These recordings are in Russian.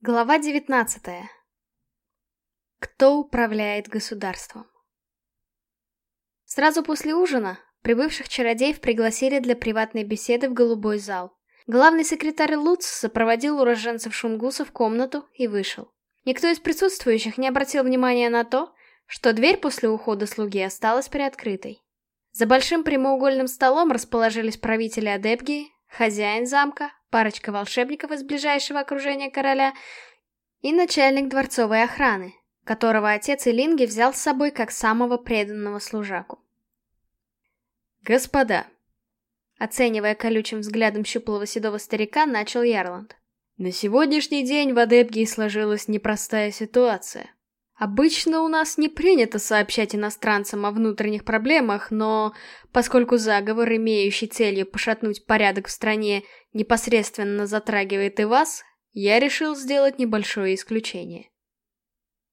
Глава 19. Кто управляет государством? Сразу после ужина прибывших чародеев пригласили для приватной беседы в голубой зал. Главный секретарь Луц сопроводил уроженцев Шунгуса в комнату и вышел. Никто из присутствующих не обратил внимания на то, что дверь после ухода слуги осталась приоткрытой. За большим прямоугольным столом расположились правители Адепгии, хозяин замка, парочка волшебников из ближайшего окружения короля и начальник дворцовой охраны, которого отец Илинги взял с собой как самого преданного служаку. «Господа!» Оценивая колючим взглядом щуплого седого старика, начал Ярланд. «На сегодняшний день в Адепгии сложилась непростая ситуация. Обычно у нас не принято сообщать иностранцам о внутренних проблемах, но поскольку заговор, имеющий целью пошатнуть порядок в стране, непосредственно затрагивает и вас, я решил сделать небольшое исключение.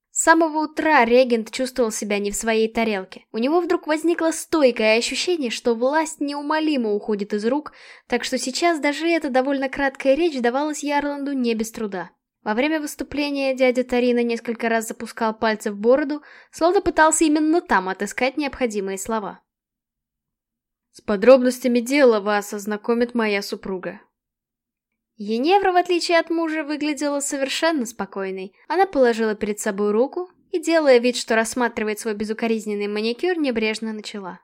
С самого утра регент чувствовал себя не в своей тарелке. У него вдруг возникло стойкое ощущение, что власть неумолимо уходит из рук, так что сейчас даже эта довольно краткая речь давалась Ярланду не без труда. Во время выступления дядя Тарина несколько раз запускал пальцы в бороду, словно пытался именно там отыскать необходимые слова. «С подробностями дела вас ознакомит моя супруга». Еневра, в отличие от мужа, выглядела совершенно спокойной. Она положила перед собой руку и, делая вид, что рассматривает свой безукоризненный маникюр, небрежно начала.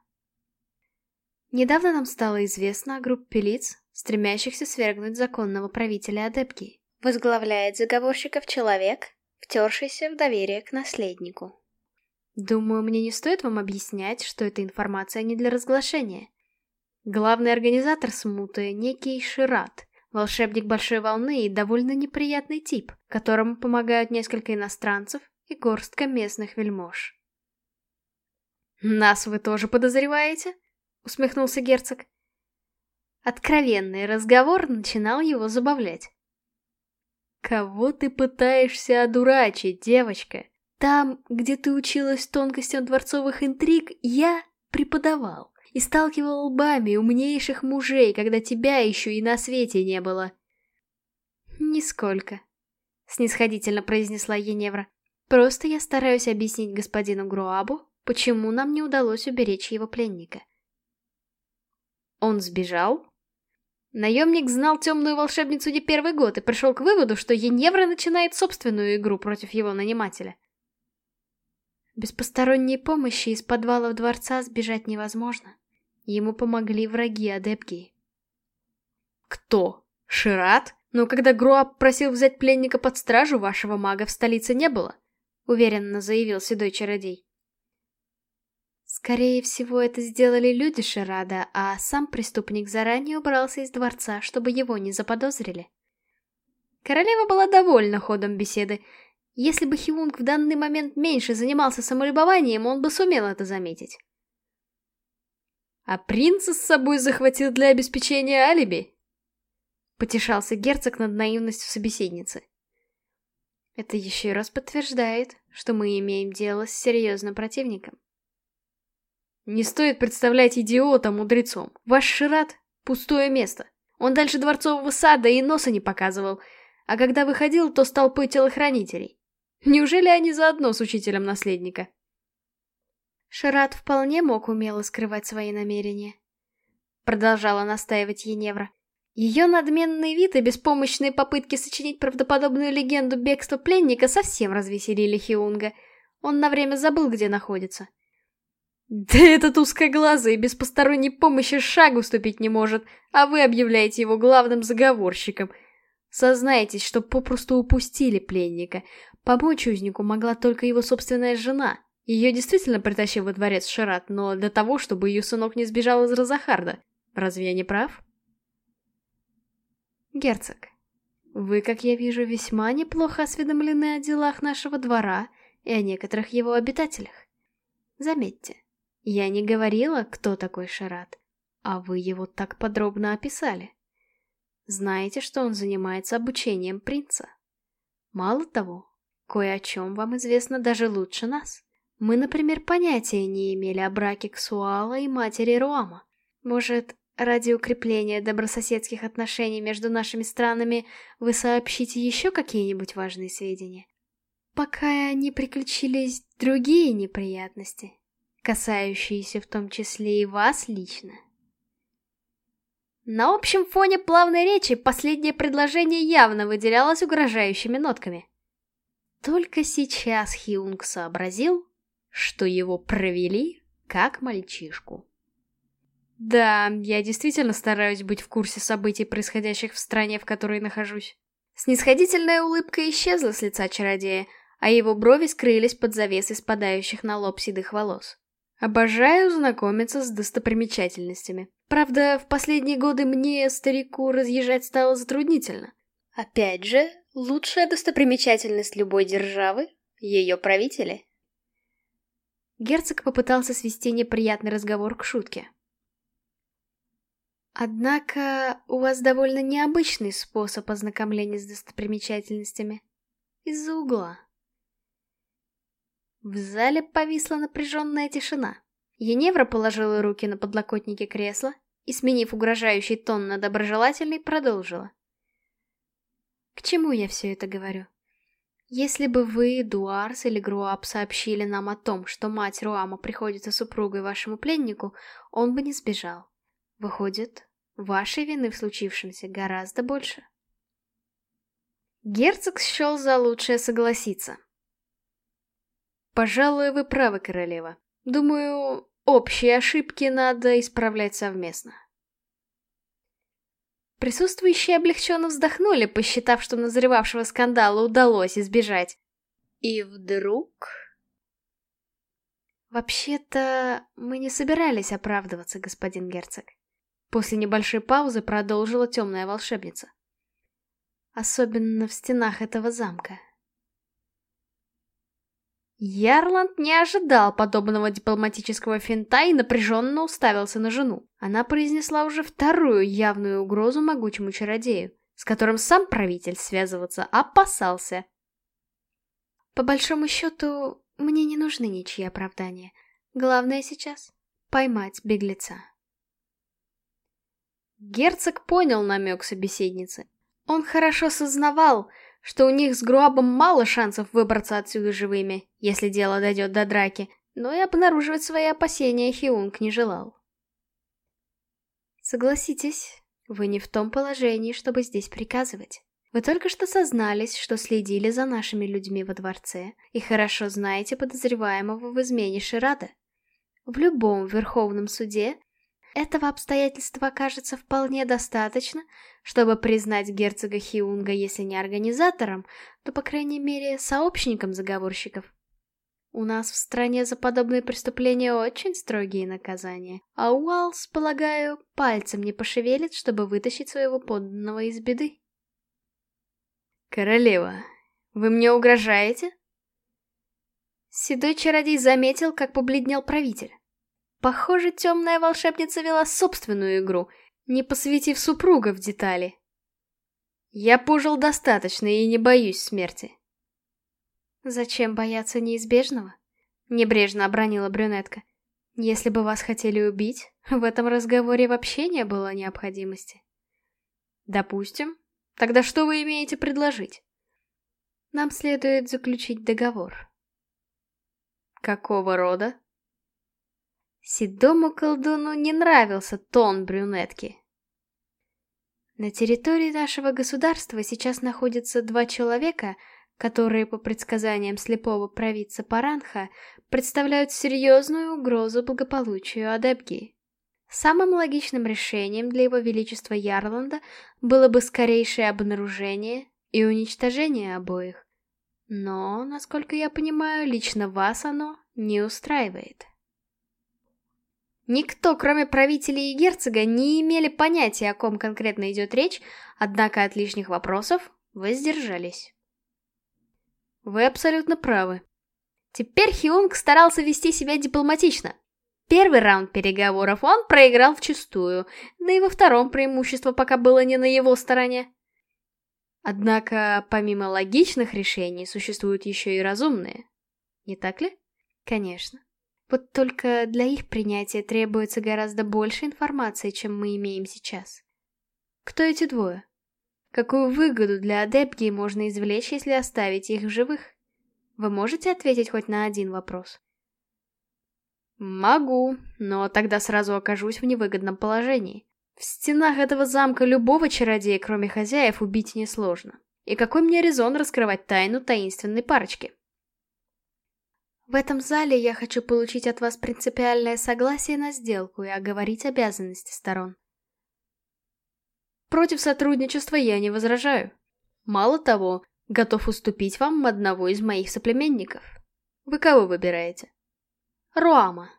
Недавно нам стало известно о группе лиц, стремящихся свергнуть законного правителя Адепки. Возглавляет заговорщиков человек, втершийся в доверие к наследнику. Думаю, мне не стоит вам объяснять, что эта информация не для разглашения. Главный организатор смуты — некий Шират, волшебник Большой Волны и довольно неприятный тип, которому помогают несколько иностранцев и горстка местных вельмож. «Нас вы тоже подозреваете?» — усмехнулся герцог. Откровенный разговор начинал его забавлять. Кого ты пытаешься одурачить, девочка? Там, где ты училась тонкостям дворцовых интриг, я преподавал и сталкивал лбами умнейших мужей, когда тебя еще и на свете не было. «Нисколько», — снисходительно произнесла Еневра. «Просто я стараюсь объяснить господину Груабу, почему нам не удалось уберечь его пленника». «Он сбежал?» Наемник знал темную волшебницу не первый год и пришел к выводу, что Еневра начинает собственную игру против его нанимателя. Без посторонней помощи из подвалов дворца сбежать невозможно. Ему помогли враги Адепгии. Кто? Шират? Но когда Груап просил взять пленника под стражу, вашего мага в столице не было, уверенно заявил седой чародей. Скорее всего, это сделали люди Ширада, а сам преступник заранее убрался из дворца, чтобы его не заподозрили. Королева была довольна ходом беседы. Если бы Хиунг в данный момент меньше занимался самолюбованием, он бы сумел это заметить. «А принца с собой захватил для обеспечения алиби?» Потешался герцог над наивностью собеседницы. Это еще раз подтверждает, что мы имеем дело с серьезным противником. Не стоит представлять идиота мудрецом. Ваш Шират — пустое место. Он дальше дворцового сада и носа не показывал, а когда выходил, то с толпой телохранителей. Неужели они заодно с учителем наследника? Шират вполне мог умело скрывать свои намерения. Продолжала настаивать Еневра. Ее надменный вид и беспомощные попытки сочинить правдоподобную легенду бегства пленника совсем развеселили Хиунга. Он на время забыл, где находится. Да этот узкоглазый без посторонней помощи шагу ступить не может, а вы объявляете его главным заговорщиком. Сознайтесь, что попросту упустили пленника. Помочь узнику могла только его собственная жена. Ее действительно притащил во дворец Шарат, но для того, чтобы ее сынок не сбежал из Розахарда. Разве я не прав? Герцог, вы, как я вижу, весьма неплохо осведомлены о делах нашего двора и о некоторых его обитателях. Заметьте, я не говорила, кто такой Шарат, а вы его так подробно описали. Знаете, что он занимается обучением принца? Мало того, кое о чем вам известно даже лучше нас. Мы, например, понятия не имели о браке Ксуала и матери Руама. Может, ради укрепления добрососедских отношений между нашими странами вы сообщите еще какие-нибудь важные сведения? Пока не приключились другие неприятности, касающиеся в том числе и вас лично. На общем фоне плавной речи последнее предложение явно выделялось угрожающими нотками. Только сейчас Хиунг сообразил, что его провели как мальчишку. Да, я действительно стараюсь быть в курсе событий, происходящих в стране, в которой нахожусь. Снисходительная улыбка исчезла с лица чародея, а его брови скрылись под завесой спадающих на лоб седых волос. Обожаю знакомиться с достопримечательностями. Правда, в последние годы мне, старику, разъезжать стало затруднительно. Опять же, лучшая достопримечательность любой державы — ее правители. Герцог попытался свести неприятный разговор к шутке. Однако, у вас довольно необычный способ ознакомления с достопримечательностями. Из-за угла. В зале повисла напряженная тишина. Еневра положила руки на подлокотники кресла и, сменив угрожающий тон на доброжелательный, продолжила. К чему я все это говорю? Если бы вы, Дуарс или Груап сообщили нам о том, что мать Руама приходится супругой вашему пленнику, он бы не сбежал. Выходит, вашей вины в случившемся гораздо больше. Герцог счел за лучшее согласиться. Пожалуй, вы правы, королева. Думаю, общие ошибки надо исправлять совместно. Присутствующие облегченно вздохнули, посчитав, что назревавшего скандала удалось избежать. И вдруг... Вообще-то, мы не собирались оправдываться, господин герцог. После небольшой паузы продолжила темная волшебница. Особенно в стенах этого замка. Ярланд не ожидал подобного дипломатического финта и напряженно уставился на жену. Она произнесла уже вторую явную угрозу могучему чародею, с которым сам правитель связываться опасался. По большому счету, мне не нужны ничьи оправдания. Главное сейчас — поймать беглеца. Герцог понял намек собеседницы. Он хорошо сознавал, что у них с Груабом мало шансов выбраться отсюда живыми, если дело дойдет до драки, но и обнаруживать свои опасения Хиунг не желал. Согласитесь, вы не в том положении, чтобы здесь приказывать. Вы только что сознались, что следили за нашими людьми во дворце и хорошо знаете подозреваемого в измене Ширада. В любом верховном суде этого обстоятельства окажется вполне достаточно, чтобы признать герцога Хиунга, если не организатором, то, по крайней мере, сообщником заговорщиков. У нас в стране за подобные преступления очень строгие наказания, а Уалс, полагаю, пальцем не пошевелит, чтобы вытащить своего подданного из беды. «Королева, вы мне угрожаете?» Седой чародей заметил, как побледнел правитель. Похоже, темная волшебница вела собственную игру, не посвятив супруга в детали. Я пожил достаточно и не боюсь смерти. Зачем бояться неизбежного? Небрежно обронила брюнетка. Если бы вас хотели убить, в этом разговоре вообще не было необходимости. Допустим. Тогда что вы имеете предложить? Нам следует заключить договор. Какого рода? Седому колдуну не нравился тон брюнетки. На территории нашего государства сейчас находятся два человека, которые, по предсказаниям слепого провидца Паранха, представляют серьезную угрозу благополучию Адепги. Самым логичным решением для его величества Ярланда было бы скорейшее обнаружение и уничтожение обоих. Но, насколько я понимаю, лично вас оно не устраивает. Никто, кроме правителей и герцога, не имели понятия, о ком конкретно идет речь, однако от лишних вопросов воздержались. Вы абсолютно правы. Теперь Хиунг старался вести себя дипломатично. Первый раунд переговоров он проиграл вчистую, да и во втором преимущество пока было не на его стороне. Однако, помимо логичных решений, существуют еще и разумные. Не так ли? Конечно. Вот только для их принятия требуется гораздо больше информации, чем мы имеем сейчас. Кто эти двое? Какую выгоду для Адепгии можно извлечь, если оставить их в живых? Вы можете ответить хоть на один вопрос? Могу, но тогда сразу окажусь в невыгодном положении. В стенах этого замка любого чародея, кроме хозяев, убить несложно. И какой мне резон раскрывать тайну таинственной парочки? В этом зале я хочу получить от вас принципиальное согласие на сделку и оговорить обязанности сторон. Против сотрудничества я не возражаю. Мало того, готов уступить вам одного из моих соплеменников. Вы кого выбираете? Руама.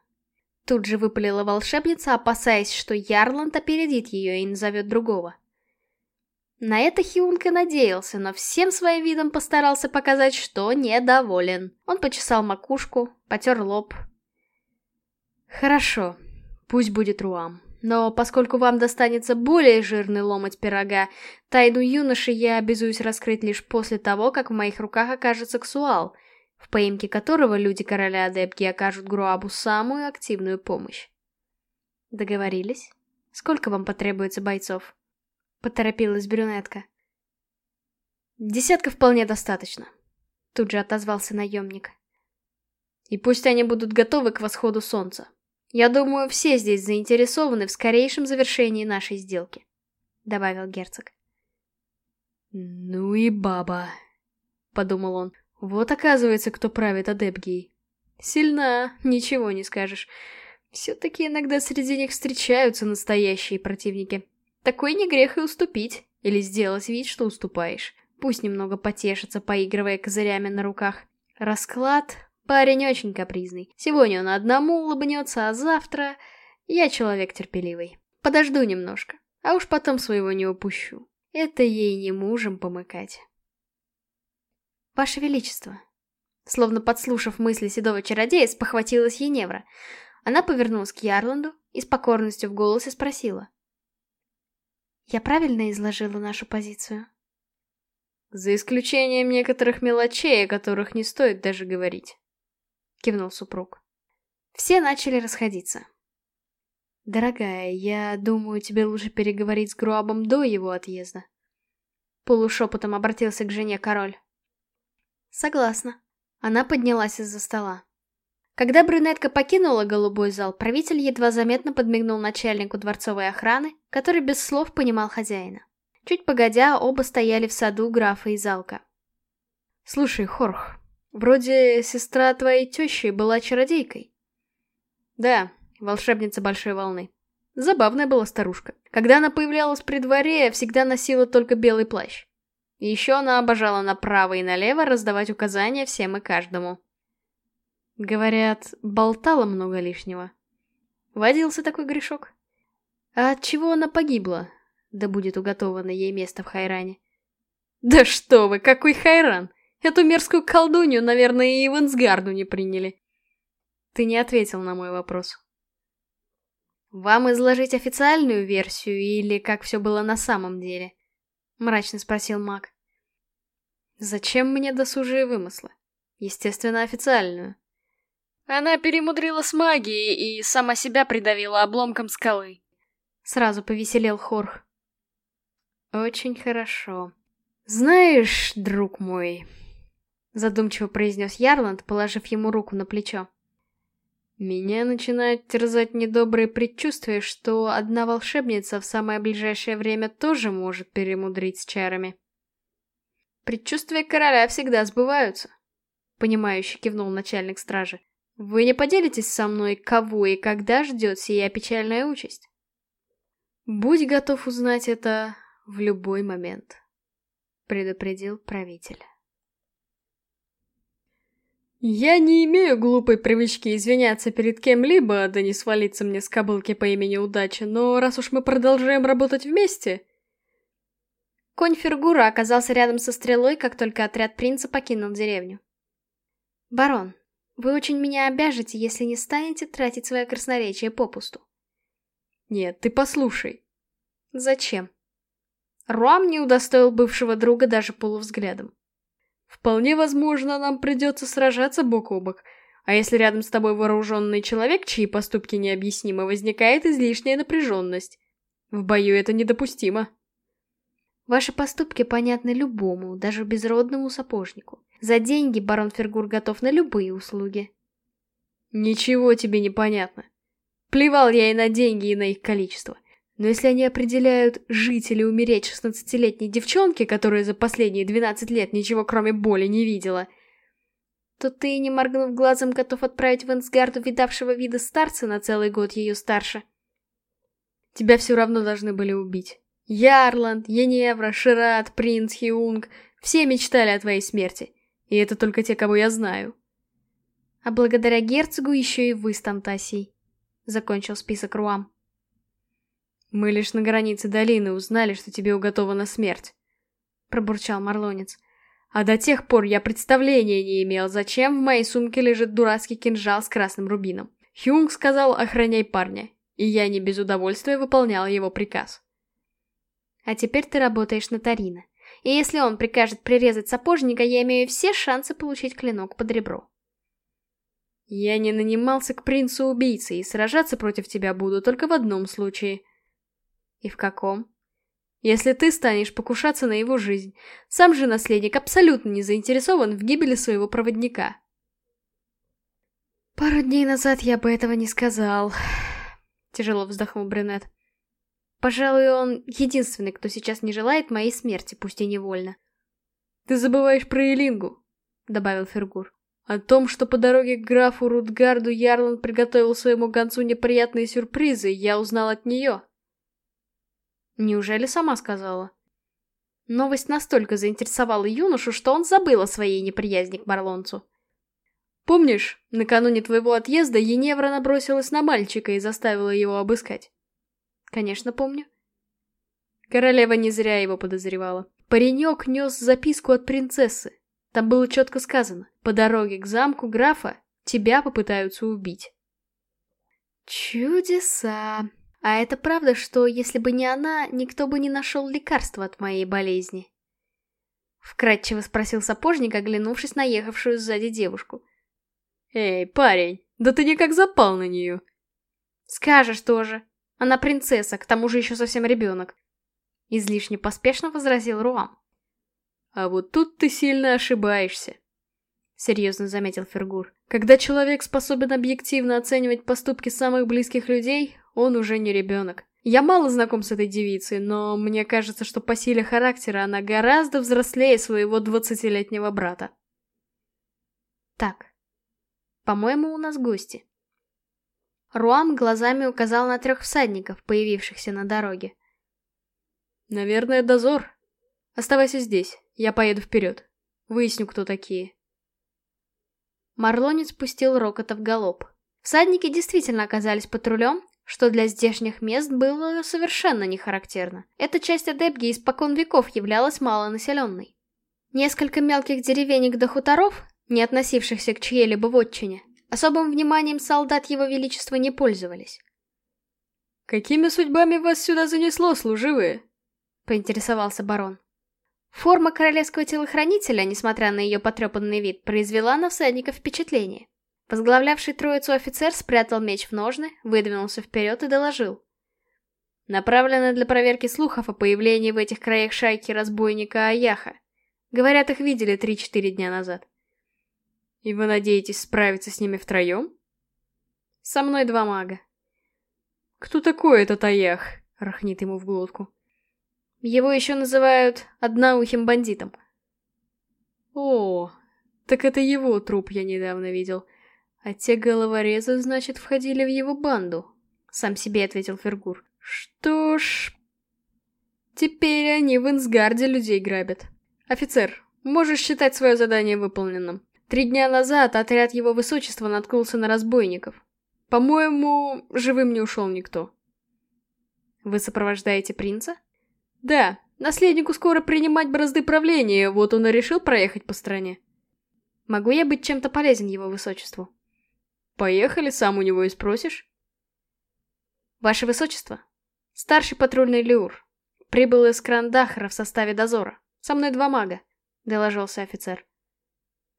Тут же выпалила волшебница, опасаясь, что Ярланд опередит ее и назовет другого. На это Хиунг и надеялся, но всем своим видом постарался показать, что недоволен. Он почесал макушку, потер лоб. Хорошо, пусть будет Руам. Но поскольку вам достанется более жирный ломоть пирога, тайну юноши я обязуюсь раскрыть лишь после того, как в моих руках окажется Ксуал, в поимке которого люди короля Адепки окажут Груабу самую активную помощь. Договорились? Сколько вам потребуется бойцов? Поторопилась брюнетка. Десятка вполне достаточно. Тут же отозвался наемник. И пусть они будут готовы к восходу солнца. Я думаю, все здесь заинтересованы в скорейшем завершении нашей сделки. Добавил герцог. Ну и баба. Подумал он. Вот оказывается, кто правит Адепгией. Сильна, ничего не скажешь. Все-таки иногда среди них встречаются настоящие противники. Такой не грех и уступить, или сделать вид, что уступаешь. Пусть немного потешится, поигрывая козырями на руках. Расклад. Парень очень капризный. Сегодня он одному улыбнется, а завтра... Я человек терпеливый. Подожду немножко, а уж потом своего не упущу. Это ей не мужем помыкать. Ваше Величество. Словно подслушав мысли седого чародея, спохватилась Еневра. Она повернулась к Ярланду и с покорностью в голосе спросила. Я правильно изложила нашу позицию? За исключением некоторых мелочей, о которых не стоит даже говорить. Кивнул супруг. Все начали расходиться. «Дорогая, я думаю, тебе лучше переговорить с Груабом до его отъезда». Полушепотом обратился к жене король. «Согласна». Она поднялась из-за стола. Когда брюнетка покинула голубой зал, правитель едва заметно подмигнул начальнику дворцовой охраны, который без слов понимал хозяина. Чуть погодя, оба стояли в саду графа и залка. «Слушай, Хорх, вроде сестра твоей тещи была чародейкой». «Да, волшебница большой волны. Забавная была старушка. Когда она появлялась при дворе, всегда носила только белый плащ. Еще она обожала направо и налево раздавать указания всем и каждому. Говорят, болтала много лишнего. Водился такой грешок. А от чего она погибла? Да будет уготовано ей место в Хайране. Да что вы, какой Хайран! Эту мерзкую колдунью, наверное, и в Инсгарду не приняли. Ты не ответил на мой вопрос. Вам изложить официальную версию или как все было на самом деле? Мрачно спросил маг. Зачем мне досужие вымыслы? Естественно, официальную. Она перемудрила с магией и сама себя придавила обломком скалы. Сразу повеселел Хорх. Очень хорошо. Знаешь, друг мой, задумчиво произнес Ярланд, положив ему руку на плечо. Меня начинают терзать недобрые предчувствия, что одна волшебница в самое ближайшее время тоже может перемудрить с чарами. Предчувствия короля всегда сбываются, понимающе кивнул начальник стражи. Вы не поделитесь со мной, кого и когда ждет сия печальная участь? Будь готов узнать это в любой момент, предупредил правитель. Я не имею глупой привычки извиняться перед кем-либо, да не свалиться мне с кобылки по имени Удача, но раз уж мы продолжаем работать вместе... Конь Фергура оказался рядом со стрелой, как только отряд принца покинул деревню. «Барон, вы очень меня обяжете, если не станете тратить свое красноречие попусту. Нет, ты послушай. Зачем? Руам не удостоил бывшего друга даже полувзглядом. Вполне возможно, нам придется сражаться бок о бок. А если рядом с тобой вооруженный человек, чьи поступки необъяснимы, возникает излишняя напряженность. В бою это недопустимо. Ваши поступки понятны любому, даже безродному сапожнику. За деньги барон Фергур готов на любые услуги. Ничего тебе не понятно. Плевал я и на деньги, и на их количество. Но если они определяют жить или умереть 16-летней девчонки, которая за последние 12 лет ничего кроме боли не видела, то ты, не моргнув глазом, готов отправить в Энсгарду видавшего вида старца на целый год ее старше. Тебя все равно должны были убить. Ярланд, Еневра, Шират, принц, Хиунг — все мечтали о твоей смерти. И это только те, кого я знаю. А благодаря герцогу еще и вы с Тантасией. Закончил список Руам. Мы лишь на границе долины узнали, что тебе уготована смерть. Пробурчал Марлонец. А до тех пор я представления не имел, зачем в моей сумке лежит дурацкий кинжал с красным рубином. Хюнг сказал «охраняй парня», и я не без удовольствия выполнял его приказ. А теперь ты работаешь на Тарина. И если он прикажет прирезать сапожника, я имею все шансы получить клинок под ребро. Я не нанимался к принцу-убийце, и сражаться против тебя буду только в одном случае. И в каком? Если ты станешь покушаться на его жизнь, сам же наследник абсолютно не заинтересован в гибели своего проводника. Пару дней назад я бы этого не сказал. Тяжело вздохнул Брюнет. Пожалуй, он единственный, кто сейчас не желает моей смерти, пусть и невольно. «Ты забываешь про Элингу», — добавил Фергур. «О том, что по дороге к графу Рутгарду Ярланд приготовил своему гонцу неприятные сюрпризы, я узнал от нее». Неужели сама сказала? Новость настолько заинтересовала юношу, что он забыл о своей неприязни к Марлонцу. «Помнишь, накануне твоего отъезда Еневра набросилась на мальчика и заставила его обыскать?» Конечно, помню. Королева не зря его подозревала. Паренек нес записку от принцессы. Там было четко сказано, по дороге к замку графа тебя попытаются убить. Чудеса. А это правда, что если бы не она, никто бы не нашел лекарства от моей болезни? Вкратчиво спросил сапожник, оглянувшись на ехавшую сзади девушку. Эй, парень, да ты никак запал на нее. Скажешь тоже. Она принцесса, к тому же еще совсем ребенок. Излишне поспешно возразил Руам. А вот тут ты сильно ошибаешься. Серьезно заметил Фергур. Когда человек способен объективно оценивать поступки самых близких людей, он уже не ребенок. Я мало знаком с этой девицей, но мне кажется, что по силе характера она гораздо взрослее своего двадцатилетнего брата. Так, по-моему, у нас гости. Руам глазами указал на трех всадников, появившихся на дороге. «Наверное, дозор. Оставайся здесь, я поеду вперед. Выясню, кто такие». Марлонец пустил Рокота в галоп. Всадники действительно оказались патрулем, что для здешних мест было совершенно не характерно. Эта часть Адепги испокон веков являлась малонаселенной. Несколько мелких деревенек до хуторов, не относившихся к чьей-либо вотчине, Особым вниманием солдат его величества не пользовались. «Какими судьбами вас сюда занесло, служивые?» — поинтересовался барон. Форма королевского телохранителя, несмотря на ее потрепанный вид, произвела на всадника впечатление. Возглавлявший троицу офицер спрятал меч в ножны, выдвинулся вперед и доложил. Направлено для проверки слухов о появлении в этих краях шайки разбойника Аяха. Говорят, их видели 3-4 дня назад. И вы надеетесь справиться с ними втроем? Со мной два мага. Кто такой этот Аях? Рахнит ему в глотку. Его еще называют одноухим бандитом. О, так это его труп я недавно видел. А те головорезы, значит, входили в его банду. Сам себе ответил Фергур. Что ж... Теперь они в Инсгарде людей грабят. Офицер, можешь считать свое задание выполненным. Три дня назад отряд его высочества наткнулся на разбойников. По-моему, живым не ушел никто. Вы сопровождаете принца? Да, наследнику скоро принимать бразды правления, вот он и решил проехать по стране. Могу я быть чем-то полезен его высочеству? Поехали, сам у него и спросишь. Ваше высочество, старший патрульный Люр, прибыл из Крандахара в составе дозора. Со мной два мага, доложился офицер.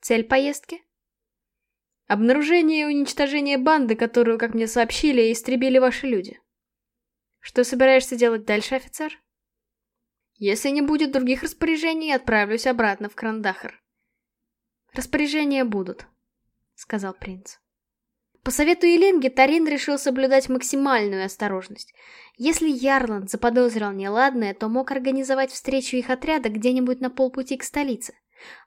Цель поездки? Обнаружение и уничтожение банды, которую, как мне сообщили, истребили ваши люди. Что собираешься делать дальше, офицер? Если не будет других распоряжений, отправлюсь обратно в Крандахар. Распоряжения будут, сказал принц. По совету Еленги, Тарин решил соблюдать максимальную осторожность. Если Ярланд заподозрил неладное, то мог организовать встречу их отряда где-нибудь на полпути к столице.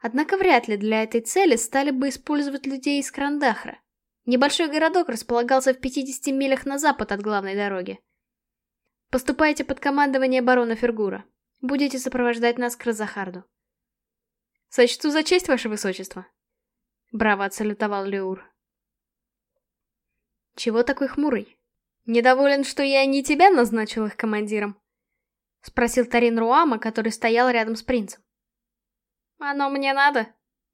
Однако вряд ли для этой цели стали бы использовать людей из Крандахра. Небольшой городок располагался в 50 милях на запад от главной дороги. Поступайте под командование барона Фергура. Будете сопровождать нас к Розахарду. Сочту за честь, ваше высочество. Браво отсалютовал Леур. Чего такой хмурый? Недоволен, что я не тебя назначил их командиром? Спросил Тарин Руама, который стоял рядом с принцем. Оно мне надо.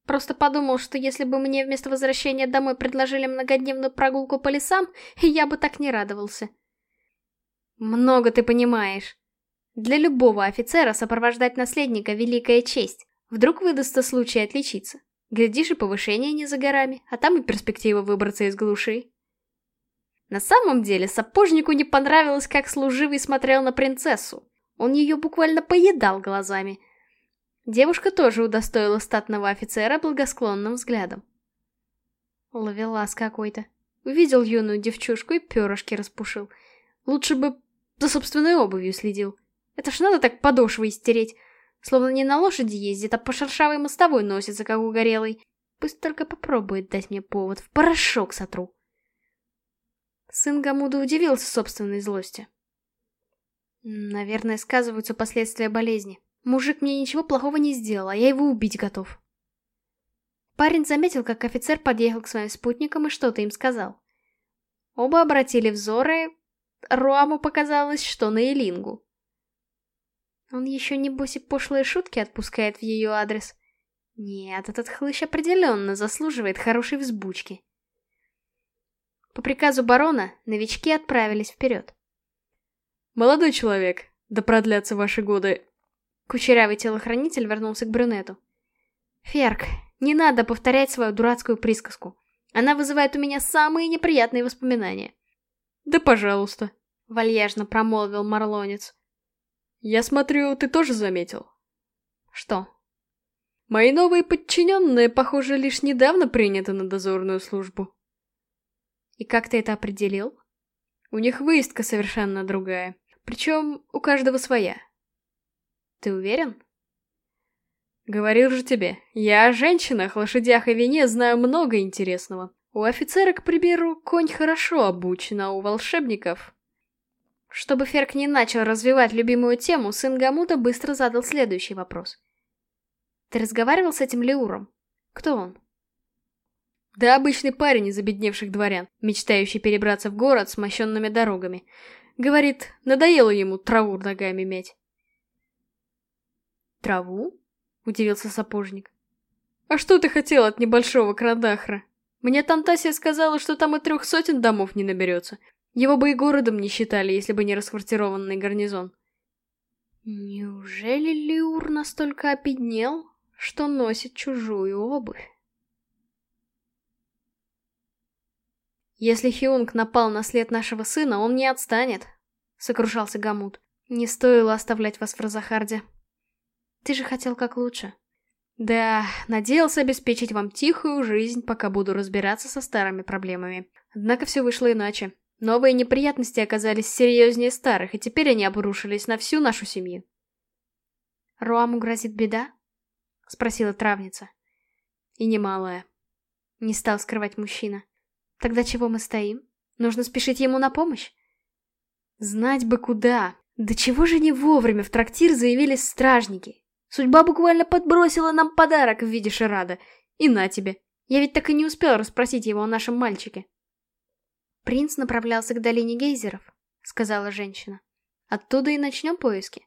Просто подумал, что если бы мне вместо возвращения домой предложили многодневную прогулку по лесам, я бы так не радовался. Много ты понимаешь. Для любого офицера сопровождать наследника — великая честь. Вдруг выдастся случай отличиться. Глядишь, и повышение не за горами, а там и перспектива выбраться из глуши. На самом деле, сапожнику не понравилось, как служивый смотрел на принцессу. Он ее буквально поедал глазами — Девушка тоже удостоила статного офицера благосклонным взглядом. Ловелас какой-то. Увидел юную девчушку и перышки распушил. Лучше бы за собственной обувью следил. Это ж надо так подошвы истереть. Словно не на лошади ездит, а по шершавой мостовой носится, как угорелый. Пусть только попробует дать мне повод, в порошок сотру. Сын Гамуда удивился собственной злости. Наверное, сказываются последствия болезни. Мужик мне ничего плохого не сделал, а я его убить готов. Парень заметил, как офицер подъехал к своим спутникам и что-то им сказал. Оба обратили взоры... Руаму показалось, что на Элингу. Он еще небось и пошлые шутки отпускает в ее адрес. Нет, этот хлыщ определенно заслуживает хорошей взбучки. По приказу барона, новички отправились вперед. «Молодой человек, да продлятся ваши годы, Кучерявый телохранитель вернулся к брюнету. «Ферк, не надо повторять свою дурацкую присказку. Она вызывает у меня самые неприятные воспоминания». «Да пожалуйста», — вальяжно промолвил Марлонец. «Я смотрю, ты тоже заметил?» «Что?» «Мои новые подчиненные, похоже, лишь недавно приняты на дозорную службу». «И как ты это определил?» «У них выездка совершенно другая. Причем у каждого своя. Ты уверен? Говорил же тебе, я о женщинах, лошадях и вине знаю много интересного. У офицера, к примеру, конь хорошо обучен, а у волшебников... Чтобы Ферк не начал развивать любимую тему, сын Гамута быстро задал следующий вопрос. Ты разговаривал с этим Леуром? Кто он? Да обычный парень из обедневших дворян, мечтающий перебраться в город с мощенными дорогами. Говорит, надоело ему траву ногами мять. «Траву?» — удивился сапожник. «А что ты хотел от небольшого Крадахра? Мне Тантасия сказала, что там и трех сотен домов не наберется. Его бы и городом не считали, если бы не расквартированный гарнизон». «Неужели Лиур настолько опеднел, что носит чужую обувь?» «Если Хиунг напал на след нашего сына, он не отстанет», — сокрушался Гамут. «Не стоило оставлять вас в Розахарде. Ты же хотел как лучше. Да, надеялся обеспечить вам тихую жизнь, пока буду разбираться со старыми проблемами. Однако все вышло иначе. Новые неприятности оказались серьезнее старых, и теперь они обрушились на всю нашу семью. «Руаму грозит беда?» — спросила травница. «И немалая». Не стал скрывать мужчина. «Тогда чего мы стоим? Нужно спешить ему на помощь?» «Знать бы куда! Да чего же не вовремя в трактир заявились стражники? Судьба буквально подбросила нам подарок в виде шарада. И на тебе. Я ведь так и не успел расспросить его о нашем мальчике. Принц направлялся к долине гейзеров, сказала женщина. Оттуда и начнем поиски.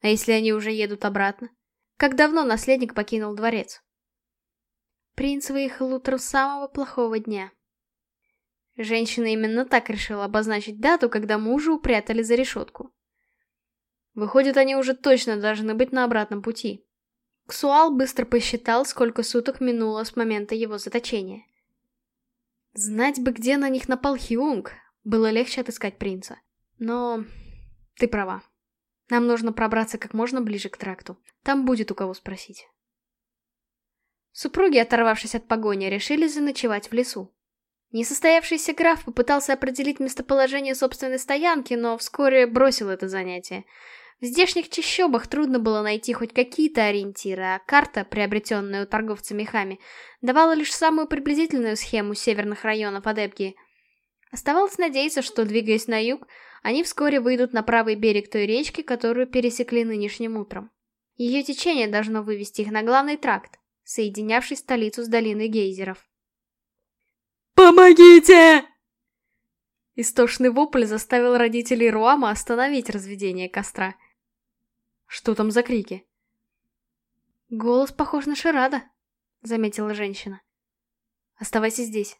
А если они уже едут обратно? Как давно наследник покинул дворец? Принц выехал утром самого плохого дня. Женщина именно так решила обозначить дату, когда мужа упрятали за решетку. Выходит, они уже точно должны быть на обратном пути. Ксуал быстро посчитал, сколько суток минуло с момента его заточения. Знать бы, где на них напал Хиунг, было легче отыскать принца. Но ты права. Нам нужно пробраться как можно ближе к тракту. Там будет у кого спросить. Супруги, оторвавшись от погони, решили заночевать в лесу. Несостоявшийся граф попытался определить местоположение собственной стоянки, но вскоре бросил это занятие. В здешних чащобах трудно было найти хоть какие-то ориентиры, а карта, приобретенная у торговца мехами, давала лишь самую приблизительную схему северных районов Адепгии. Оставалось надеяться, что, двигаясь на юг, они вскоре выйдут на правый берег той речки, которую пересекли нынешним утром. Ее течение должно вывести их на главный тракт, соединявший столицу с долиной гейзеров. «Помогите!» Истошный вопль заставил родителей Руама остановить разведение костра. Что там за крики? «Голос похож на Ширада», — заметила женщина. «Оставайся здесь».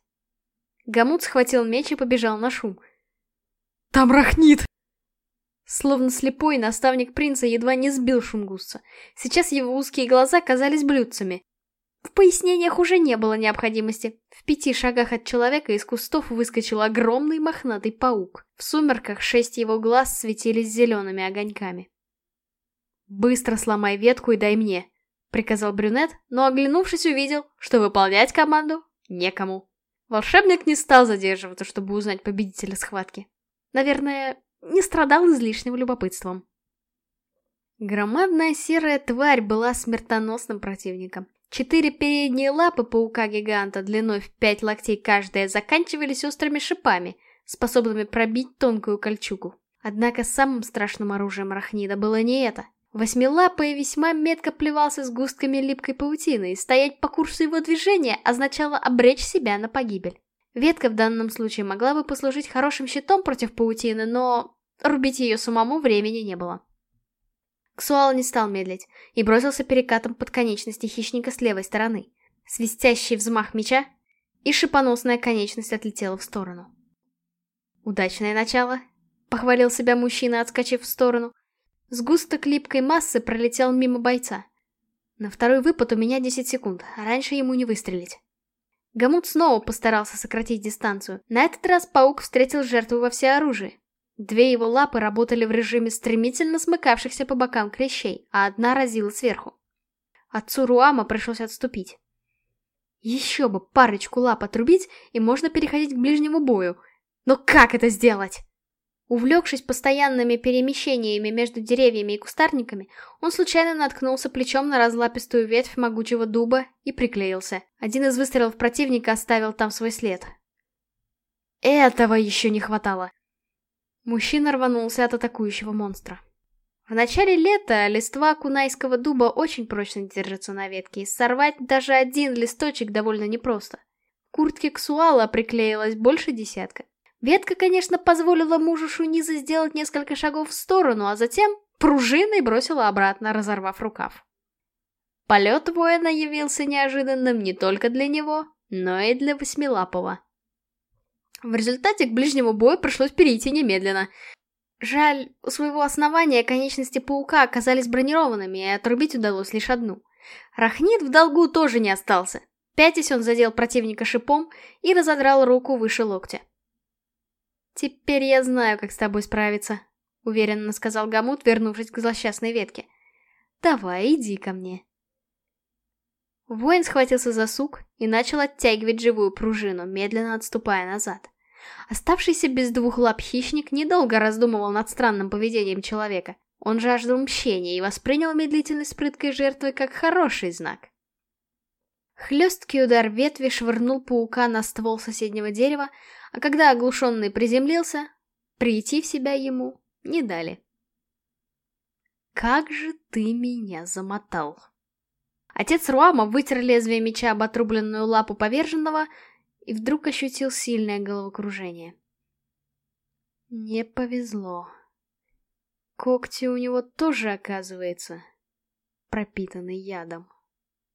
Гамут схватил меч и побежал на шум. «Там рахнит!» Словно слепой, наставник принца едва не сбил шунгусца. Сейчас его узкие глаза казались блюдцами. В пояснениях уже не было необходимости. В пяти шагах от человека из кустов выскочил огромный мохнатый паук. В сумерках шесть его глаз светились зелеными огоньками. «Быстро сломай ветку и дай мне», — приказал брюнет, но, оглянувшись, увидел, что выполнять команду некому. Волшебник не стал задерживаться, чтобы узнать победителя схватки. Наверное, не страдал излишним любопытством. Громадная серая тварь была смертоносным противником. Четыре передние лапы паука-гиганта длиной в пять локтей каждая заканчивались острыми шипами, способными пробить тонкую кольчугу. Однако самым страшным оружием Рахнида было не это. Восьмилапый весьма метко плевался с густками липкой паутины, и стоять по курсу его движения означало обречь себя на погибель. Ветка в данном случае могла бы послужить хорошим щитом против паутины, но рубить ее самому времени не было. Ксуал не стал медлить и бросился перекатом под конечности хищника с левой стороны. Свистящий взмах меча, и шипоносная конечность отлетела в сторону. «Удачное начало», — похвалил себя мужчина, отскочив в сторону. Сгусток липкой массы пролетел мимо бойца. На второй выпад у меня 10 секунд, а раньше ему не выстрелить. Гамут снова постарался сократить дистанцию. На этот раз паук встретил жертву во всеоружии. Две его лапы работали в режиме стремительно смыкавшихся по бокам клещей, а одна разила сверху. Отцу Руама пришлось отступить. Еще бы парочку лап отрубить, и можно переходить к ближнему бою. Но как это сделать? Увлекшись постоянными перемещениями между деревьями и кустарниками, он случайно наткнулся плечом на разлапистую ветвь могучего дуба и приклеился. Один из выстрелов противника оставил там свой след. Этого еще не хватало. Мужчина рванулся от атакующего монстра. В начале лета листва кунайского дуба очень прочно держится на ветке, и сорвать даже один листочек довольно непросто. К куртке Ксуала приклеилось больше десятка. Ветка, конечно, позволила мужу Шуниза сделать несколько шагов в сторону, а затем пружиной бросила обратно, разорвав рукав. Полет воина явился неожиданным не только для него, но и для Восьмилапова. В результате к ближнему бою пришлось перейти немедленно. Жаль, у своего основания конечности паука оказались бронированными, и отрубить удалось лишь одну. Рахнит в долгу тоже не остался. Пятясь он задел противника шипом и разодрал руку выше локтя. «Теперь я знаю, как с тобой справиться», — уверенно сказал Гамут, вернувшись к злосчастной ветке. «Давай, иди ко мне». Воин схватился за сук и начал оттягивать живую пружину, медленно отступая назад. Оставшийся без двух лап хищник недолго раздумывал над странным поведением человека. Он жаждал мщения и воспринял медлительность прыткой жертвы как хороший знак. Хлесткий удар ветви швырнул паука на ствол соседнего дерева, а когда оглушенный приземлился, прийти в себя ему не дали. «Как же ты меня замотал!» Отец Руама вытер лезвие меча об отрубленную лапу поверженного и вдруг ощутил сильное головокружение. Не повезло. Когти у него тоже, оказывается, пропитаны ядом.